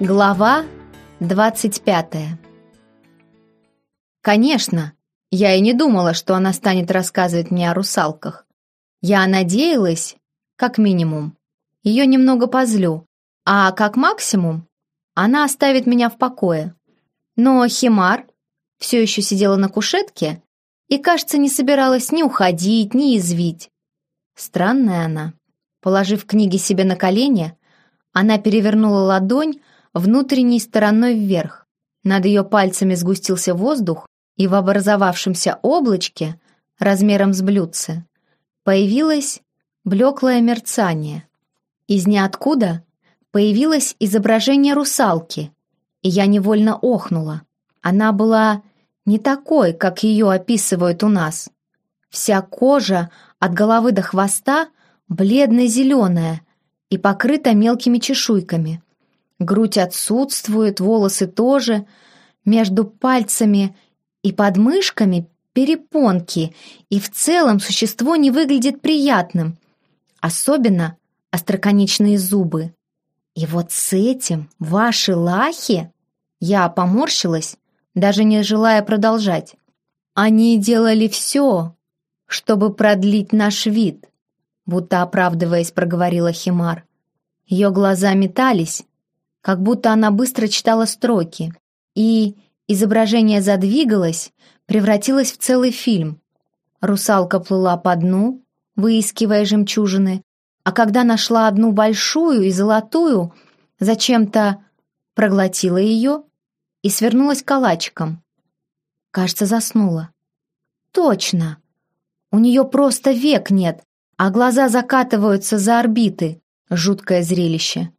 Глава 25 Конечно, я и не думала, что она станет рассказывать мне о русалках. Я надеялась, как минимум, ее немного позлю, а как максимум она оставит меня в покое. Но Химар все еще сидела на кушетке и, кажется, не собиралась ни уходить, ни извить. Странная она. Положив книги себе на колени, она перевернула ладонь, внутренней стороной вверх. Над ее пальцами сгустился воздух, и в образовавшемся облачке, размером с блюдце, появилось блеклое мерцание. Из ниоткуда появилось изображение русалки, и я невольно охнула. Она была не такой, как ее описывают у нас. Вся кожа от головы до хвоста бледно-зеленая и покрыта мелкими чешуйками. Грудь отсутствует, волосы тоже. Между пальцами и подмышками перепонки, и в целом существо не выглядит приятным. Особенно остроконечные зубы. И вот с этим ваши лахи... Я поморщилась, даже не желая продолжать. Они делали все, чтобы продлить наш вид, будто оправдываясь, проговорила Химар. Ее глаза метались, как будто она быстро читала строки, и изображение задвигалось, превратилось в целый фильм. Русалка плыла по дну, выискивая жемчужины, а когда нашла одну большую и золотую, зачем-то проглотила ее и свернулась калачиком. Кажется, заснула. Точно! У нее просто век нет, а глаза закатываются за орбиты. Жуткое зрелище.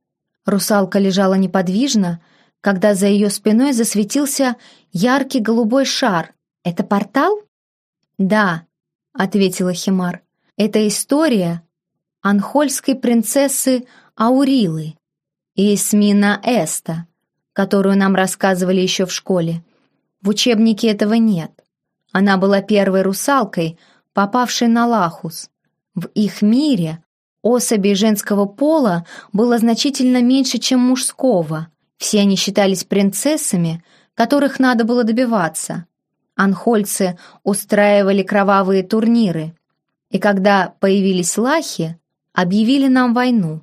Русалка лежала неподвижно, когда за ее спиной засветился яркий голубой шар. «Это портал?» «Да», — ответила Химар. «Это история анхольской принцессы Аурилы и Эсмина Эста, которую нам рассказывали еще в школе. В учебнике этого нет. Она была первой русалкой, попавшей на Лахус. В их мире Особей женского пола было значительно меньше, чем мужского. Все они считались принцессами, которых надо было добиваться. Анхольцы устраивали кровавые турниры. И когда появились лахи, объявили нам войну.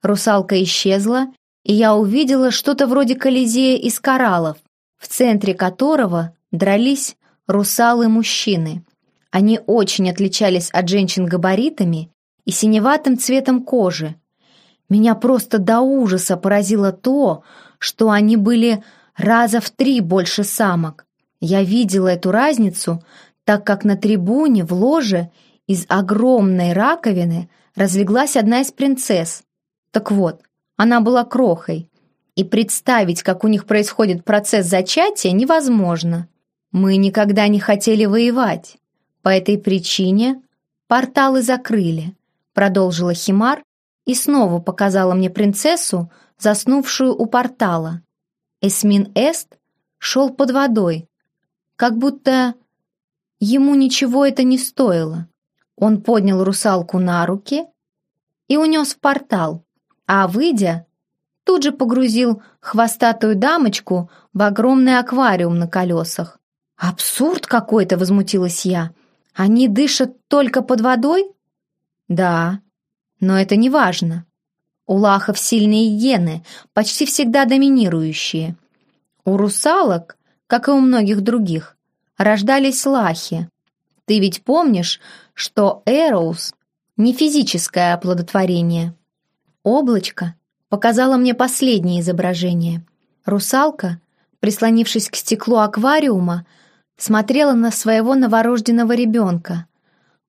Русалка исчезла, и я увидела что-то вроде колизея из кораллов, в центре которого дрались русалы-мужчины. Они очень отличались от женщин габаритами и синеватым цветом кожи. Меня просто до ужаса поразило то, что они были раза в три больше самок. Я видела эту разницу, так как на трибуне в ложе из огромной раковины разлеглась одна из принцесс. Так вот, она была крохой, и представить, как у них происходит процесс зачатия, невозможно. Мы никогда не хотели воевать. По этой причине порталы закрыли продолжила Химар и снова показала мне принцессу, заснувшую у портала. Эсмин Эст шел под водой, как будто ему ничего это не стоило. Он поднял русалку на руки и унес в портал, а, выйдя, тут же погрузил хвостатую дамочку в огромный аквариум на колесах. «Абсурд какой-то!» — возмутилась я. «Они дышат только под водой?» Да, но это не важно. У лахов сильные гены, почти всегда доминирующие. У русалок, как и у многих других, рождались лахи. Ты ведь помнишь, что Эроус — не физическое оплодотворение. Облачко показало мне последнее изображение. Русалка, прислонившись к стеклу аквариума, смотрела на своего новорожденного ребенка —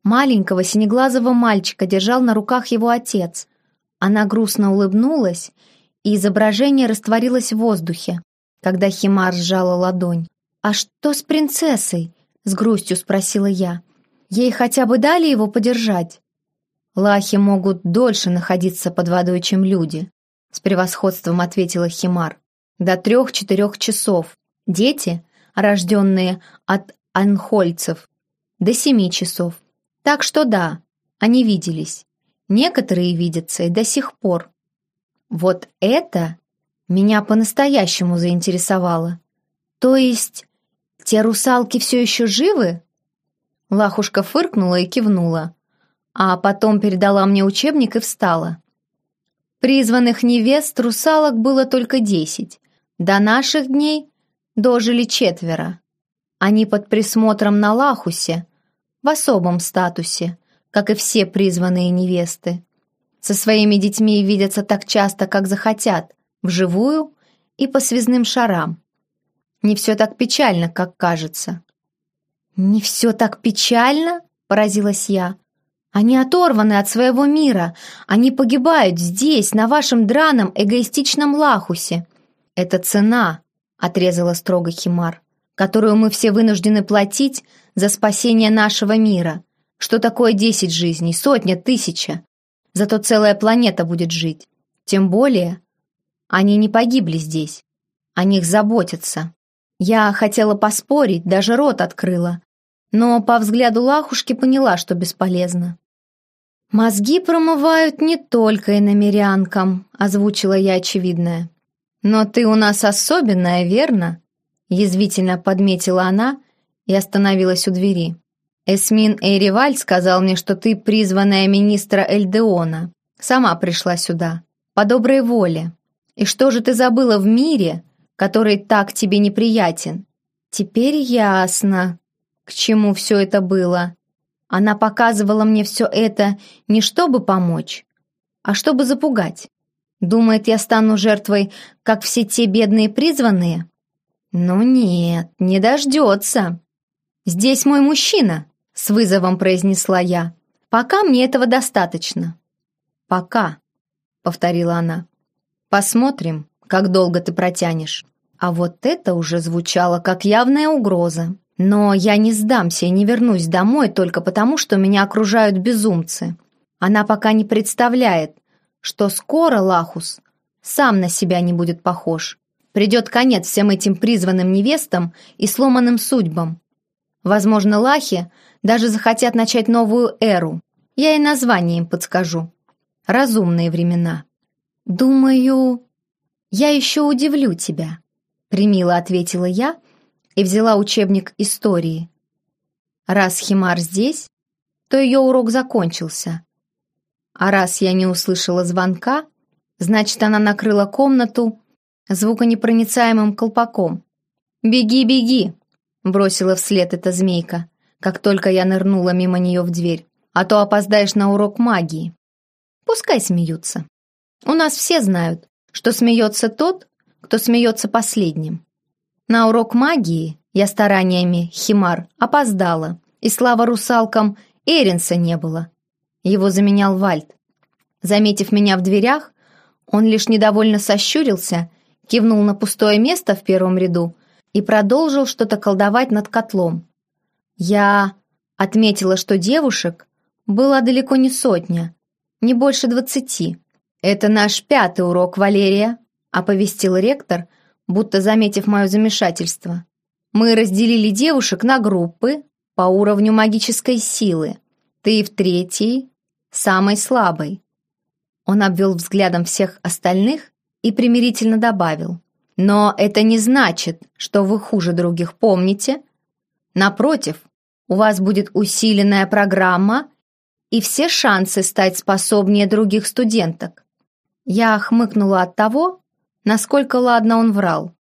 Маленького синеглазого мальчика держал на руках его отец. Она грустно улыбнулась, и изображение растворилось в воздухе, когда Химар сжала ладонь. «А что с принцессой?» — с грустью спросила я. «Ей хотя бы дали его подержать?» «Лахи могут дольше находиться под водой, чем люди», — с превосходством ответила Химар. «До трех-четырех часов. Дети, рожденные от анхольцев, до семи часов. Так что да, они виделись. Некоторые видятся и до сих пор. Вот это меня по-настоящему заинтересовало. То есть, те русалки все еще живы? Лахушка фыркнула и кивнула, а потом передала мне учебник и встала. Призванных невест русалок было только десять. До наших дней дожили четверо. Они под присмотром на Лахусе, в особом статусе, как и все призванные невесты. Со своими детьми видятся так часто, как захотят, вживую и по связным шарам. Не все так печально, как кажется. «Не все так печально?» — поразилась я. «Они оторваны от своего мира. Они погибают здесь, на вашем драном, эгоистичном Лахусе. Это цена», — отрезала строго Химар, «которую мы все вынуждены платить за спасение нашего мира. Что такое десять жизней, сотня, тысяча? Зато целая планета будет жить. Тем более, они не погибли здесь. О них заботятся. Я хотела поспорить, даже рот открыла. Но по взгляду Лахушки поняла, что бесполезно. «Мозги промывают не только иномерянкам», — озвучила я очевидное. «Но ты у нас особенная, верно?» — язвительно подметила она и остановилась у двери. «Эсмин Эйриваль сказал мне, что ты призванная министра Эльдеона. Сама пришла сюда. По доброй воле. И что же ты забыла в мире, который так тебе неприятен? Теперь ясно, к чему все это было. Она показывала мне все это не чтобы помочь, а чтобы запугать. Думает, я стану жертвой, как все те бедные призванные? Ну нет, не дождется. Здесь мой мужчина, с вызовом произнесла я. Пока мне этого достаточно. Пока, повторила она. Посмотрим, как долго ты протянешь. А вот это уже звучало как явная угроза. Но я не сдамся и не вернусь домой только потому, что меня окружают безумцы. Она пока не представляет, что скоро Лахус сам на себя не будет похож. Придет конец всем этим призванным невестам и сломанным судьбам. Возможно, Лахи даже захотят начать новую эру. Я и название им подскажу. Разумные времена. «Думаю, я еще удивлю тебя», — примило ответила я и взяла учебник истории. Раз Химар здесь, то ее урок закончился. А раз я не услышала звонка, значит, она накрыла комнату звуконепроницаемым колпаком. «Беги, беги!» — бросила вслед эта змейка, как только я нырнула мимо нее в дверь. «А то опоздаешь на урок магии». Пускай смеются. У нас все знают, что смеется тот, кто смеется последним. На урок магии я стараниями Химар опоздала, и слава русалкам Эринса не было. Его заменял Вальд. Заметив меня в дверях, он лишь недовольно сощурился, кивнул на пустое место в первом ряду и продолжил что-то колдовать над котлом. Я отметила, что девушек было далеко не сотня, не больше двадцати. «Это наш пятый урок, Валерия», — оповестил ректор, будто заметив мое замешательство. «Мы разделили девушек на группы по уровню магической силы. Ты в третьей, самой слабой». Он обвел взглядом всех остальных и примирительно добавил. «Но это не значит, что вы хуже других, помните? Напротив, у вас будет усиленная программа и все шансы стать способнее других студенток. Я хмыкнула от того, насколько ладно он врал.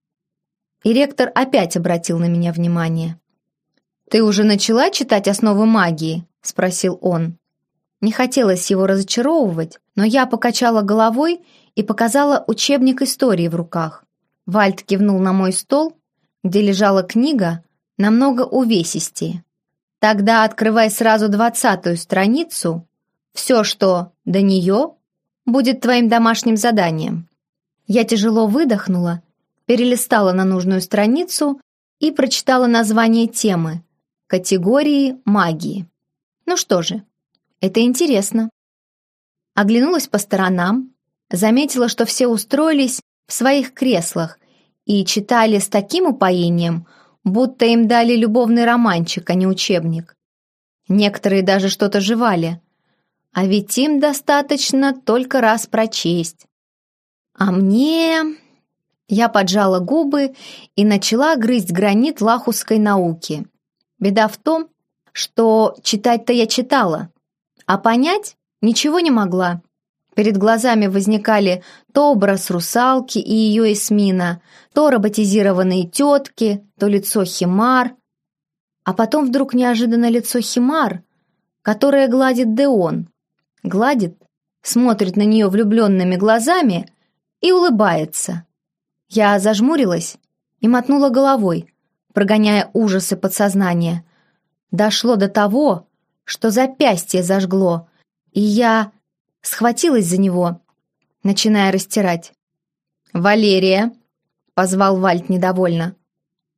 И ректор опять обратил на меня внимание. «Ты уже начала читать основы магии?» — спросил он. Не хотелось его разочаровывать, но я покачала головой и показала учебник истории в руках. Вальт кивнул на мой стол, где лежала книга, намного увесистее. «Тогда открывай сразу двадцатую страницу. Все, что до нее, будет твоим домашним заданием». Я тяжело выдохнула, перелистала на нужную страницу и прочитала название темы «Категории магии». Ну что же, это интересно. Оглянулась по сторонам, заметила, что все устроились в своих креслах и читали с таким упоением, будто им дали любовный романчик, а не учебник. Некоторые даже что-то жевали, а ведь им достаточно только раз прочесть. А мне... Я поджала губы и начала грызть гранит лахусской науки. Беда в том, что читать-то я читала, а понять ничего не могла. Перед глазами возникали то образ русалки и ее эсмина, то роботизированные тетки, то лицо Химар. А потом вдруг неожиданно лицо Химар, которое гладит Деон. Гладит, смотрит на нее влюбленными глазами и улыбается. Я зажмурилась и мотнула головой, прогоняя ужасы подсознания. Дошло до того, что запястье зажгло, и я схватилась за него, начиная растирать. «Валерия!» — позвал Вальт недовольно.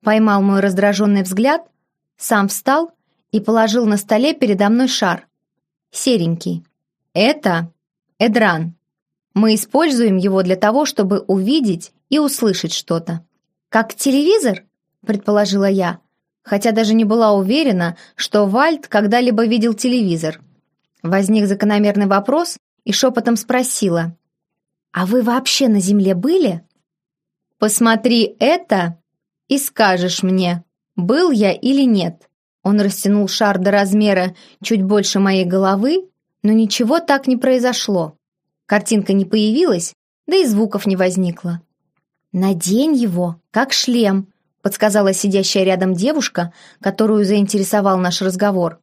Поймал мой раздраженный взгляд, сам встал и положил на столе передо мной шар. Серенький. «Это Эдран. Мы используем его для того, чтобы увидеть и услышать что-то. «Как телевизор?» — предположила я, хотя даже не была уверена, что Вальд когда-либо видел телевизор. Возник закономерный вопрос и шепотом спросила. «А вы вообще на Земле были?» «Посмотри это и скажешь мне, был я или нет». Он растянул шар до размера чуть больше моей головы, но ничего так не произошло. Картинка не появилась, да и звуков не возникло. «Надень его, как шлем», — подсказала сидящая рядом девушка, которую заинтересовал наш разговор.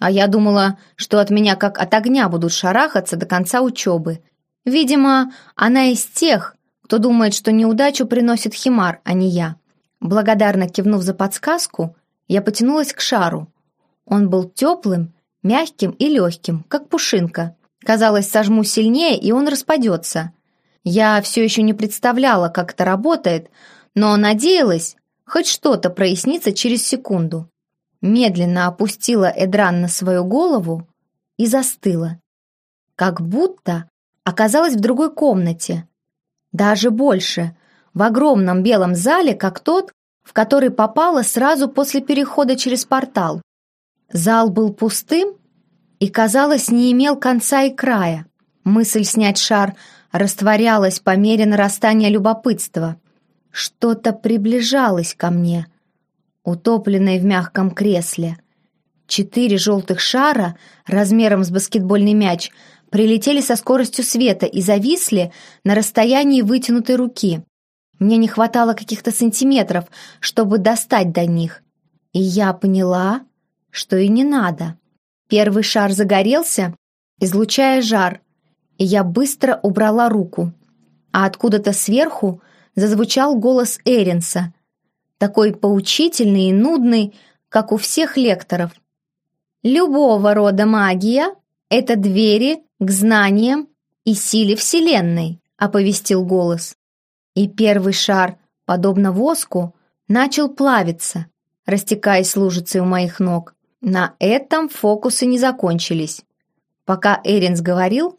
А я думала, что от меня как от огня будут шарахаться до конца учебы. Видимо, она из тех, кто думает, что неудачу приносит Химар, а не я. Благодарно кивнув за подсказку, я потянулась к шару. Он был теплым, мягким и легким, как пушинка. Казалось, сожму сильнее, и он распадется. Я все еще не представляла, как это работает, но надеялась, хоть что-то прояснится через секунду. Медленно опустила Эдран на свою голову и застыла. Как будто оказалась в другой комнате. Даже больше, в огромном белом зале, как тот, в который попала сразу после перехода через портал. Зал был пустым и, казалось, не имел конца и края. Мысль снять шар растворялась по мере нарастания любопытства. Что-то приближалось ко мне, утопленное в мягком кресле. Четыре желтых шара размером с баскетбольный мяч прилетели со скоростью света и зависли на расстоянии вытянутой руки. Мне не хватало каких-то сантиметров, чтобы достать до них. И я поняла, что и не надо. Первый шар загорелся, излучая жар, и я быстро убрала руку. А откуда-то сверху зазвучал голос Эринса, такой поучительный и нудный, как у всех лекторов. «Любого рода магия — это двери к знаниям и силе Вселенной», — оповестил голос. И первый шар, подобно воску, начал плавиться, растекаясь лужицей у моих ног. На этом фокусы не закончились. Пока Эринс говорил,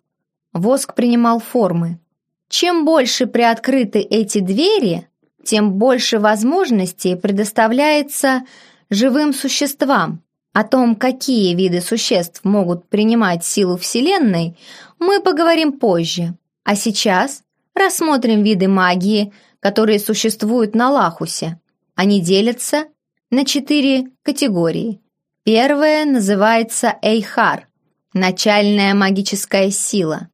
воск принимал формы. Чем больше приоткрыты эти двери, тем больше возможностей предоставляется живым существам. О том, какие виды существ могут принимать силу Вселенной, мы поговорим позже. А сейчас рассмотрим виды магии, которые существуют на Лахусе. Они делятся на четыре категории. Первая называется Эйхар, начальная магическая сила.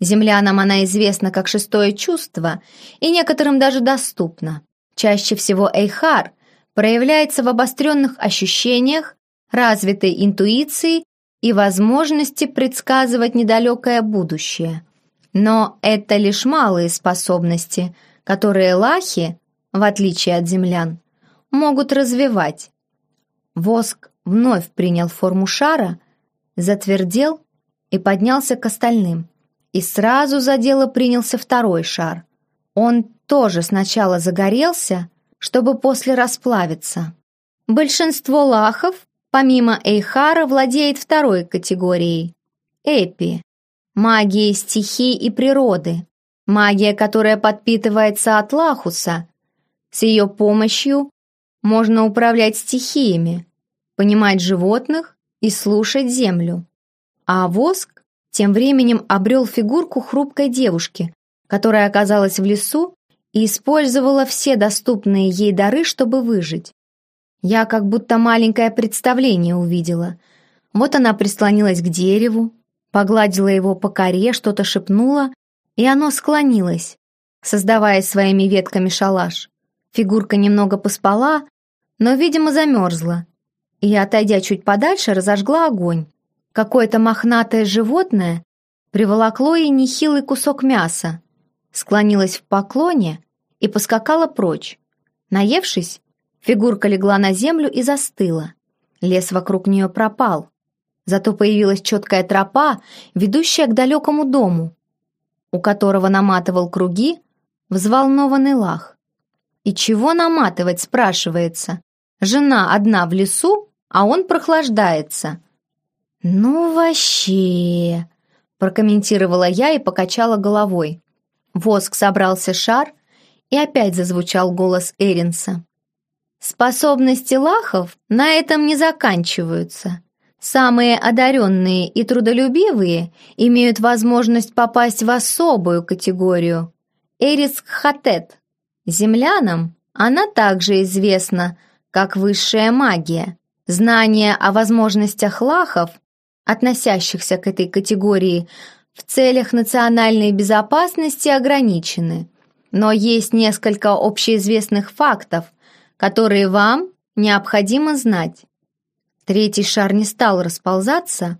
Землянам она известна как шестое чувство и некоторым даже доступна. Чаще всего Эйхар проявляется в обостренных ощущениях, развитой интуиции и возможности предсказывать недалекое будущее. Но это лишь малые способности, которые лахи, в отличие от землян, могут развивать. Воск вновь принял форму шара, затвердел и поднялся к остальным. И сразу за дело принялся второй шар. Он тоже сначала загорелся, чтобы после расплавиться. Большинство лахов, помимо Эйхара, владеет второй категорией – Эпи – магией стихий и природы, магия, которая подпитывается от Лахуса. С ее помощью можно управлять стихиями, понимать животных и слушать землю. А воск тем временем обрел фигурку хрупкой девушки, которая оказалась в лесу и использовала все доступные ей дары, чтобы выжить. Я как будто маленькое представление увидела. Вот она прислонилась к дереву, погладила его по коре, что-то шепнула, и оно склонилось, создавая своими ветками шалаш. Фигурка немного поспала, но, видимо, замерзла, и, отойдя чуть подальше, разожгла огонь. Какое-то мохнатое животное приволокло ей нехилый кусок мяса, склонилась в поклоне и поскакала прочь. Наевшись, фигурка легла на землю и застыла. Лес вокруг нее пропал. Зато появилась четкая тропа, ведущая к далекому дому, у которого наматывал круги взволнованный лах. И чего наматывать, спрашивается? Жена одна в лесу, а он прохлаждается. «Ну вообще...» — прокомментировала я и покачала головой. Воск собрался шар, и опять зазвучал голос Эринса. «Способности лахов на этом не заканчиваются. Самые одаренные и трудолюбивые имеют возможность попасть в особую категорию – Эриск-Хатет. Землянам она также известна, как высшая магия. Знания о возможностях лахов, относящихся к этой категории, в целях национальной безопасности ограничены. Но есть несколько общеизвестных фактов, которые вам необходимо знать. Третий шар не стал расползаться,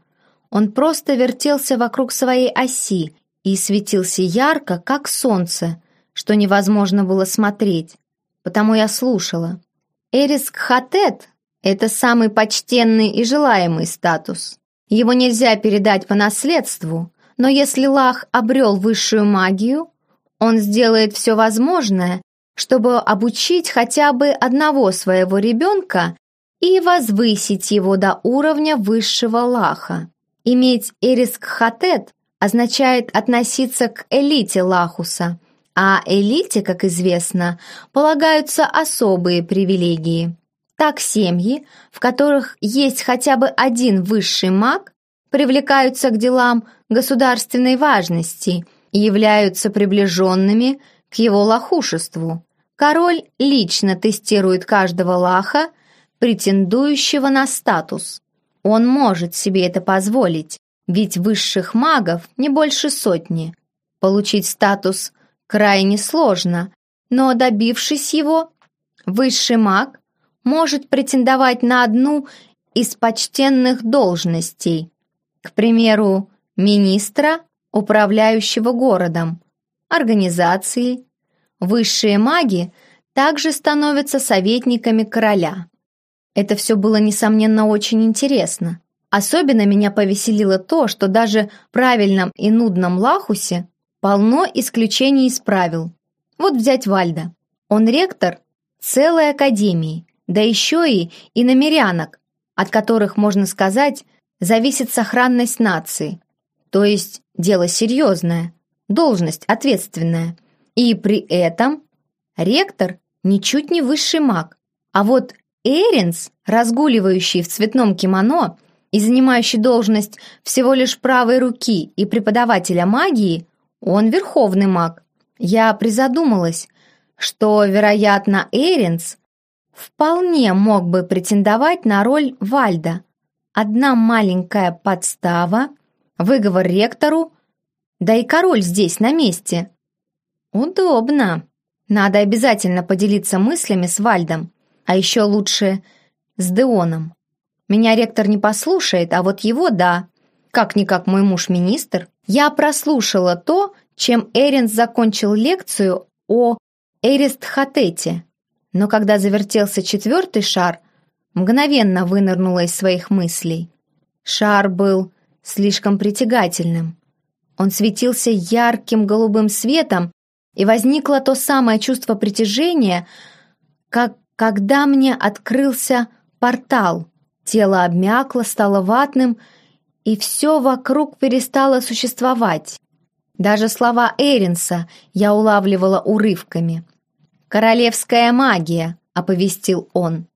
он просто вертелся вокруг своей оси и светился ярко, как солнце, что невозможно было смотреть, потому я слушала. Эриск Хатет — это самый почтенный и желаемый статус. Его нельзя передать по наследству, но если Лах обрел высшую магию, он сделает все возможное, чтобы обучить хотя бы одного своего ребенка и возвысить его до уровня высшего Лаха. Иметь Эриск Хатет означает относиться к элите Лахуса, а элите, как известно, полагаются особые привилегии. Так семьи, в которых есть хотя бы один высший маг, привлекаются к делам государственной важности и являются приближенными к его лохушеству. Король лично тестирует каждого лаха, претендующего на статус. Он может себе это позволить, ведь высших магов не больше сотни. Получить статус крайне сложно, но добившись его, высший маг может претендовать на одну из почтенных должностей, к примеру, министра, управляющего городом, организации. Высшие маги также становятся советниками короля. Это все было, несомненно, очень интересно. Особенно меня повеселило то, что даже в правильном и нудном Лахусе полно исключений из правил. Вот взять Вальда. Он ректор целой академии, да еще и иномерянок, от которых, можно сказать, зависит сохранность нации. То есть дело серьезное, должность ответственная. И при этом ректор ничуть не высший маг. А вот Эринс, разгуливающий в цветном кимоно и занимающий должность всего лишь правой руки и преподавателя магии, он верховный маг. Я призадумалась, что, вероятно, Эринс вполне мог бы претендовать на роль Вальда. Одна маленькая подстава, выговор ректору, да и король здесь, на месте. Удобно. Надо обязательно поделиться мыслями с Вальдом, а еще лучше с Деоном. Меня ректор не послушает, а вот его — да. Как-никак мой муж министр. Я прослушала то, чем Эринс закончил лекцию о Эристхотете но когда завертелся четвертый шар, мгновенно вынырнула из своих мыслей. Шар был слишком притягательным. Он светился ярким голубым светом, и возникло то самое чувство притяжения, как когда мне открылся портал. Тело обмякло, стало ватным, и все вокруг перестало существовать. Даже слова Эринса я улавливала урывками. «Королевская магия», — оповестил он.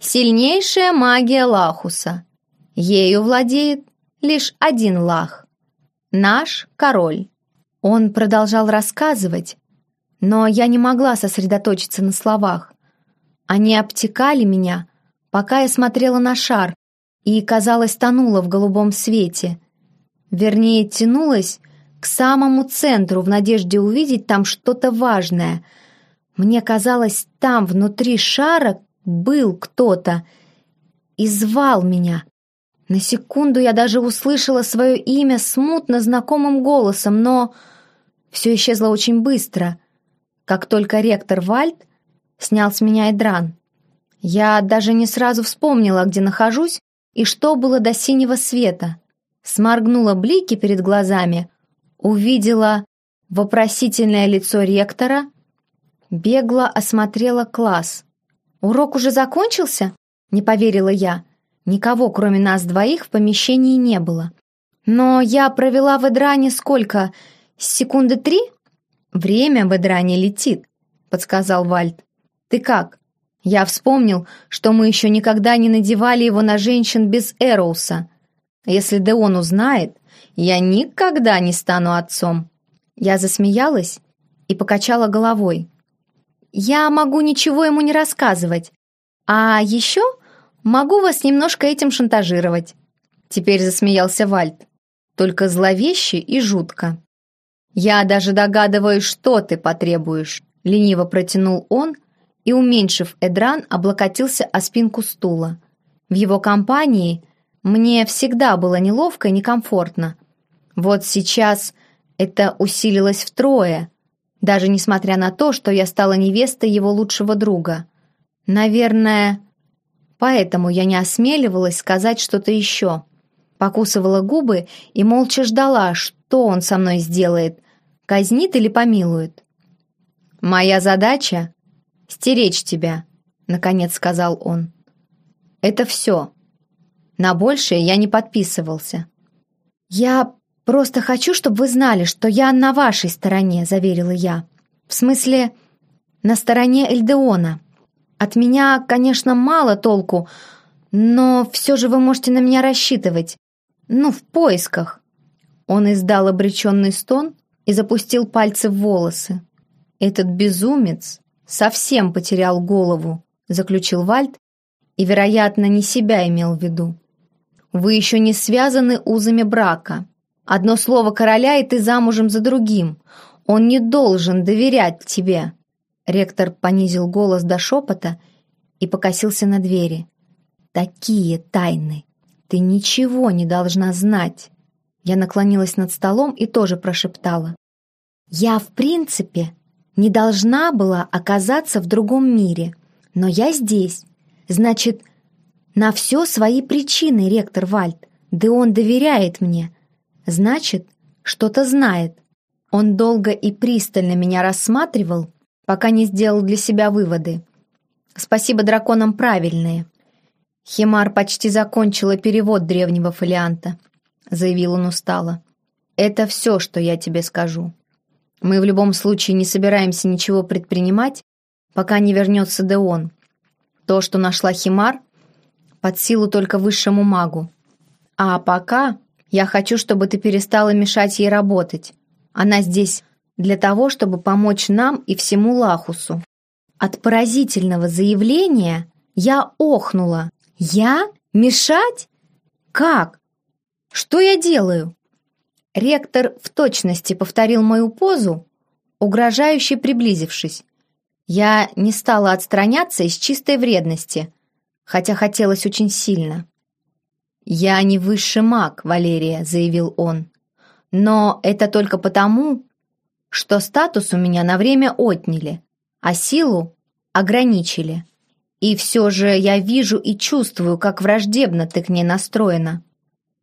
«Сильнейшая магия Лахуса. Ею владеет лишь один Лах. Наш король». Он продолжал рассказывать, но я не могла сосредоточиться на словах. Они обтекали меня, пока я смотрела на шар и, казалось, тонула в голубом свете. Вернее, тянулась к самому центру в надежде увидеть там что-то важное. Мне казалось, там, внутри шара, был кто-то и звал меня. На секунду я даже услышала свое имя смутно знакомым голосом, но все исчезло очень быстро, как только ректор Вальд снял с меня Эдран. Я даже не сразу вспомнила, где нахожусь и что было до синего света. Сморгнула блики перед глазами, увидела вопросительное лицо ректора, бегло осмотрела класс. «Урок уже закончился?» — не поверила я. Никого, кроме нас двоих, в помещении не было. Но я провела в Эдране сколько? Секунды три? Время в Эдране летит, подсказал Вальд. Ты как? Я вспомнил, что мы еще никогда не надевали его на женщин без Эроуса. Если Деон узнает, я никогда не стану отцом. Я засмеялась и покачала головой. Я могу ничего ему не рассказывать. А еще Могу вас немножко этим шантажировать». Теперь засмеялся Вальд. Только зловеще и жутко. «Я даже догадываюсь, что ты потребуешь», — лениво протянул он и, уменьшив Эдран, облокотился о спинку стула. В его компании мне всегда было неловко и некомфортно. Вот сейчас это усилилось втрое, даже несмотря на то, что я стала невестой его лучшего друга. Наверное, поэтому я не осмеливалась сказать что-то еще. Покусывала губы и молча ждала, что он со мной сделает, казнит или помилует. «Моя задача — стеречь тебя», — наконец сказал он. «Это все. На большее я не подписывался». «Я просто хочу, чтобы вы знали, что я на вашей стороне», — заверила я. «В смысле, на стороне Эльдеона». От меня, конечно, мало толку, но все же вы можете на меня рассчитывать. Ну, в поисках». Он издал обреченный стон и запустил пальцы в волосы. «Этот безумец совсем потерял голову», — заключил Вальд, и, вероятно, не себя имел в виду. «Вы еще не связаны узами брака. Одно слово короля, и ты замужем за другим. Он не должен доверять тебе. Ректор понизил голос до шепота и покосился на двери. «Такие тайны! Ты ничего не должна знать!» Я наклонилась над столом и тоже прошептала. «Я, в принципе, не должна была оказаться в другом мире, но я здесь. Значит, на все свои причины, ректор Вальд. Да он доверяет мне. Значит, что-то знает. Он долго и пристально меня рассматривал, пока не сделал для себя выводы. Спасибо драконам правильные. Химар почти закончила перевод древнего фолианта, заявил он устало. Это все, что я тебе скажу. Мы в любом случае не собираемся ничего предпринимать, пока не вернется Деон. То, что нашла Химар, под силу только высшему магу. А пока я хочу, чтобы ты перестала мешать ей работать. Она здесь для того, чтобы помочь нам и всему Лахусу. От поразительного заявления я охнула. Я? Мешать? Как? Что я делаю? Ректор в точности повторил мою позу, угрожающе приблизившись. Я не стала отстраняться из чистой вредности, хотя хотелось очень сильно. «Я не высший маг, Валерия», — заявил он. «Но это только потому, что статус у меня на время отняли, а силу ограничили. И все же я вижу и чувствую, как враждебно ты к ней настроена.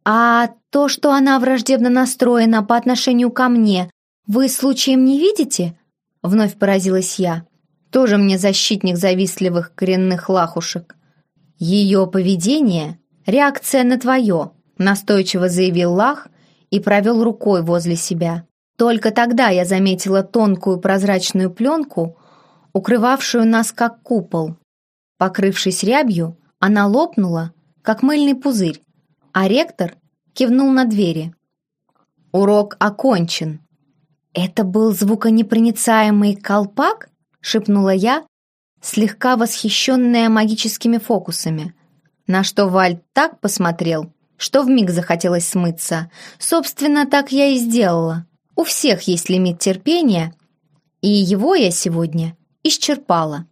А то, что она враждебно настроена по отношению ко мне, вы случаем не видите? Вновь поразилась я. Тоже мне защитник завистливых коренных лахушек. Ее поведение — реакция на твое, настойчиво заявил Лах и провел рукой возле себя. Только тогда я заметила тонкую прозрачную пленку, укрывавшую нас как купол. Покрывшись рябью, она лопнула, как мыльный пузырь, а ректор кивнул на двери. «Урок окончен. «Это был звуконепроницаемый колпак?» — шепнула я, слегка восхищенная магическими фокусами. На что Валь так посмотрел, что вмиг захотелось смыться. Собственно, так я и сделала. У всех есть лимит терпения, и его я сегодня исчерпала.